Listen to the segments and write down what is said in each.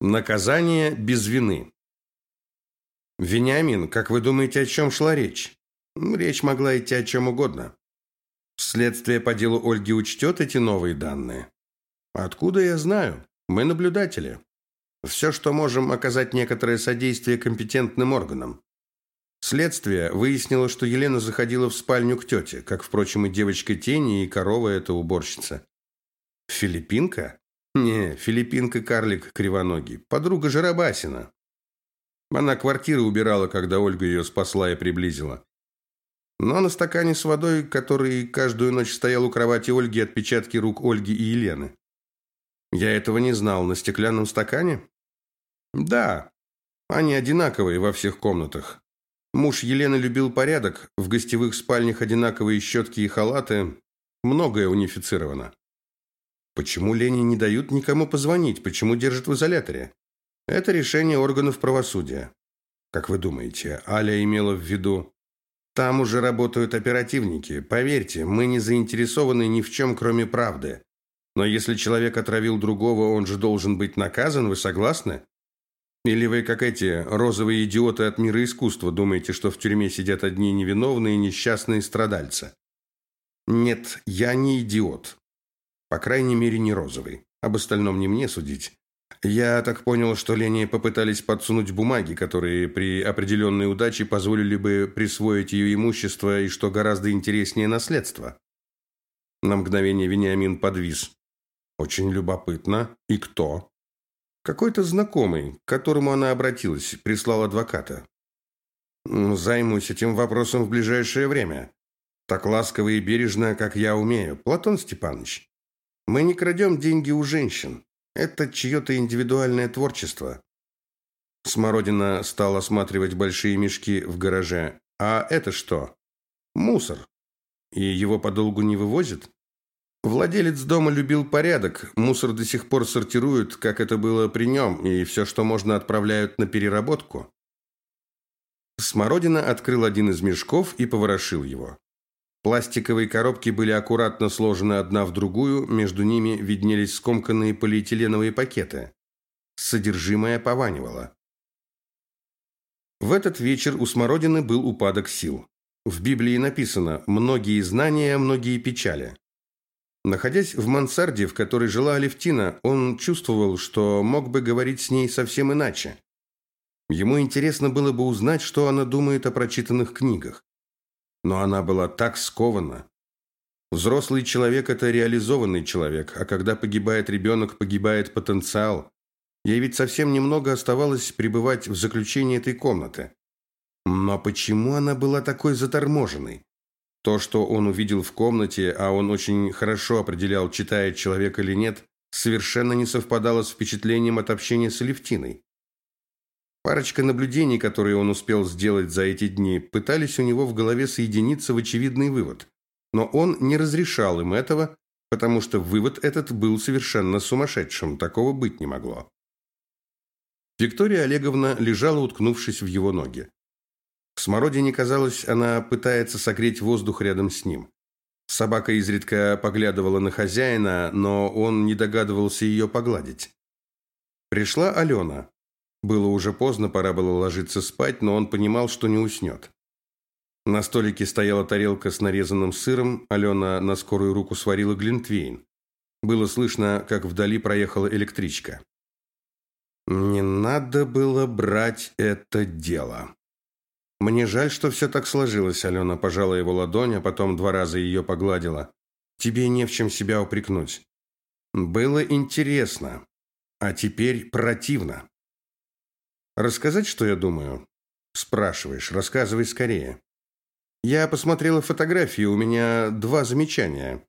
Наказание без вины. Вениамин, как вы думаете, о чем шла речь? Речь могла идти о чем угодно. Следствие по делу Ольги учтет эти новые данные. Откуда я знаю? Мы наблюдатели. Все, что можем, оказать некоторое содействие компетентным органам. Следствие выяснило, что Елена заходила в спальню к тете, как, впрочем, и девочка Тени, и корова эта уборщица. Филиппинка? Не, филиппинка-карлик кривоногий. Подруга Жарабасина. Она квартиру убирала, когда Ольга ее спасла и приблизила. Но на стакане с водой, который каждую ночь стоял у кровати Ольги, отпечатки рук Ольги и Елены. Я этого не знал. На стеклянном стакане? Да. Они одинаковые во всех комнатах. Муж Елены любил порядок. В гостевых спальнях одинаковые щетки и халаты. Многое унифицировано. Почему Лене не дают никому позвонить? Почему держат в изоляторе? Это решение органов правосудия. Как вы думаете, Аля имела в виду... Там уже работают оперативники. Поверьте, мы не заинтересованы ни в чем, кроме правды. Но если человек отравил другого, он же должен быть наказан, вы согласны? Или вы, как эти розовые идиоты от мира искусства, думаете, что в тюрьме сидят одни невиновные несчастные страдальцы? Нет, я не идиот. По крайней мере, не розовый. Об остальном не мне судить. Я так понял, что Лене попытались подсунуть бумаги, которые при определенной удаче позволили бы присвоить ее имущество и, что гораздо интереснее, наследство. На мгновение Вениамин подвис. Очень любопытно. И кто? Какой-то знакомый, к которому она обратилась, прислал адвоката. Займусь этим вопросом в ближайшее время. Так ласково и бережно, как я умею. Платон Степанович, мы не крадем деньги у женщин. Это чье-то индивидуальное творчество. Смородина стал осматривать большие мешки в гараже. А это что? Мусор. И его подолгу не вывозят? Владелец дома любил порядок. Мусор до сих пор сортируют, как это было при нем, и все, что можно, отправляют на переработку. Смородина открыл один из мешков и поворошил его. Пластиковые коробки были аккуратно сложены одна в другую, между ними виднелись скомканные полиэтиленовые пакеты. Содержимое пованивало. В этот вечер у Смородины был упадок сил. В Библии написано «многие знания, многие печали». Находясь в мансарде, в которой жила Алевтина, он чувствовал, что мог бы говорить с ней совсем иначе. Ему интересно было бы узнать, что она думает о прочитанных книгах но она была так скована. Взрослый человек – это реализованный человек, а когда погибает ребенок, погибает потенциал. Ей ведь совсем немного оставалось пребывать в заключении этой комнаты. Но почему она была такой заторможенной? То, что он увидел в комнате, а он очень хорошо определял, читает человек или нет, совершенно не совпадало с впечатлением от общения с Алевтиной. Парочка наблюдений, которые он успел сделать за эти дни, пытались у него в голове соединиться в очевидный вывод. Но он не разрешал им этого, потому что вывод этот был совершенно сумасшедшим, такого быть не могло. Виктория Олеговна лежала, уткнувшись в его ноги. В смородине казалось, она пытается согреть воздух рядом с ним. Собака изредка поглядывала на хозяина, но он не догадывался ее погладить. Пришла Алена. Было уже поздно, пора было ложиться спать, но он понимал, что не уснет. На столике стояла тарелка с нарезанным сыром, Алена на скорую руку сварила глинтвейн. Было слышно, как вдали проехала электричка. Не надо было брать это дело. Мне жаль, что все так сложилось, Алена пожала его ладонь, а потом два раза ее погладила. Тебе не в чем себя упрекнуть. Было интересно, а теперь противно. Рассказать, что я думаю? Спрашиваешь, рассказывай скорее. Я посмотрела фотографии, у меня два замечания.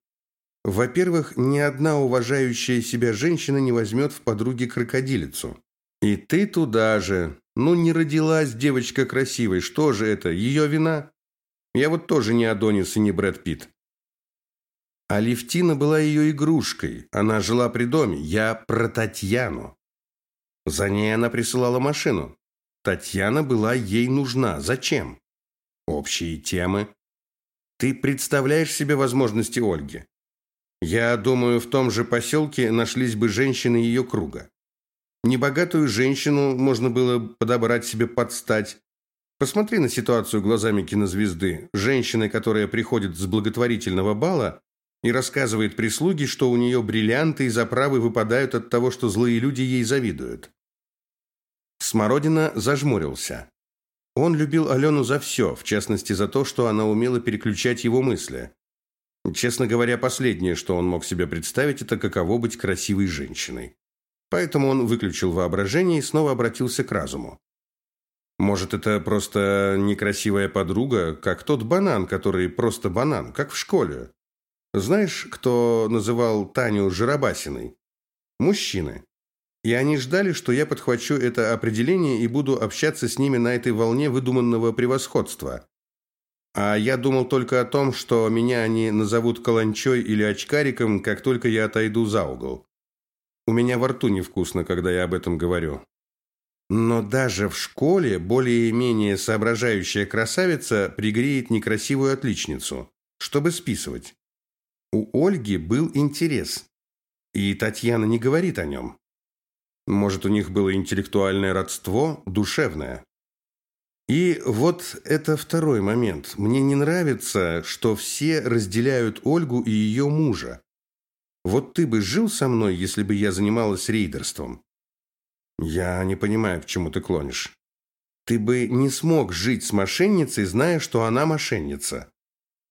Во-первых, ни одна уважающая себя женщина не возьмет в подруги крокодилицу. И ты туда же. Ну, не родилась девочка красивой, что же это, ее вина? Я вот тоже не Адонис и не Брэд Питт. А Левтина была ее игрушкой. Она жила при доме. Я про Татьяну. За ней она присылала машину. Татьяна была ей нужна. Зачем? Общие темы. Ты представляешь себе возможности Ольги? Я думаю, в том же поселке нашлись бы женщины ее круга. Небогатую женщину можно было подобрать себе под стать. Посмотри на ситуацию глазами кинозвезды. Женщины, которая приходит с благотворительного бала и рассказывает прислуге, что у нее бриллианты и заправы выпадают от того, что злые люди ей завидуют. Смородина зажмурился. Он любил Алену за все, в частности за то, что она умела переключать его мысли. Честно говоря, последнее, что он мог себе представить, это каково быть красивой женщиной. Поэтому он выключил воображение и снова обратился к разуму. Может, это просто некрасивая подруга, как тот банан, который просто банан, как в школе. Знаешь, кто называл Таню Жиробасиной? Мужчины. И они ждали, что я подхвачу это определение и буду общаться с ними на этой волне выдуманного превосходства. А я думал только о том, что меня они назовут каланчой или очкариком, как только я отойду за угол. У меня во рту невкусно, когда я об этом говорю. Но даже в школе более-менее соображающая красавица пригреет некрасивую отличницу, чтобы списывать. У Ольги был интерес, и Татьяна не говорит о нем. Может, у них было интеллектуальное родство, душевное. И вот это второй момент. Мне не нравится, что все разделяют Ольгу и ее мужа. Вот ты бы жил со мной, если бы я занималась рейдерством? Я не понимаю, к чему ты клонишь. Ты бы не смог жить с мошенницей, зная, что она мошенница.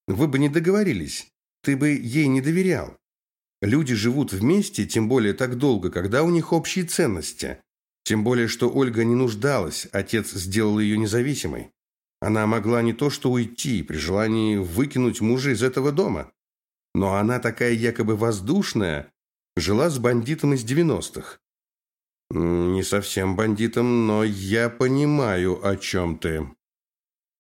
Вы бы не договорились. Ты бы ей не доверял. Люди живут вместе, тем более так долго, когда у них общие ценности. Тем более, что Ольга не нуждалась, отец сделал ее независимой. Она могла не то что уйти, при желании выкинуть мужа из этого дома. Но она такая якобы воздушная, жила с бандитом из 90-х. Не совсем бандитом, но я понимаю, о чем ты.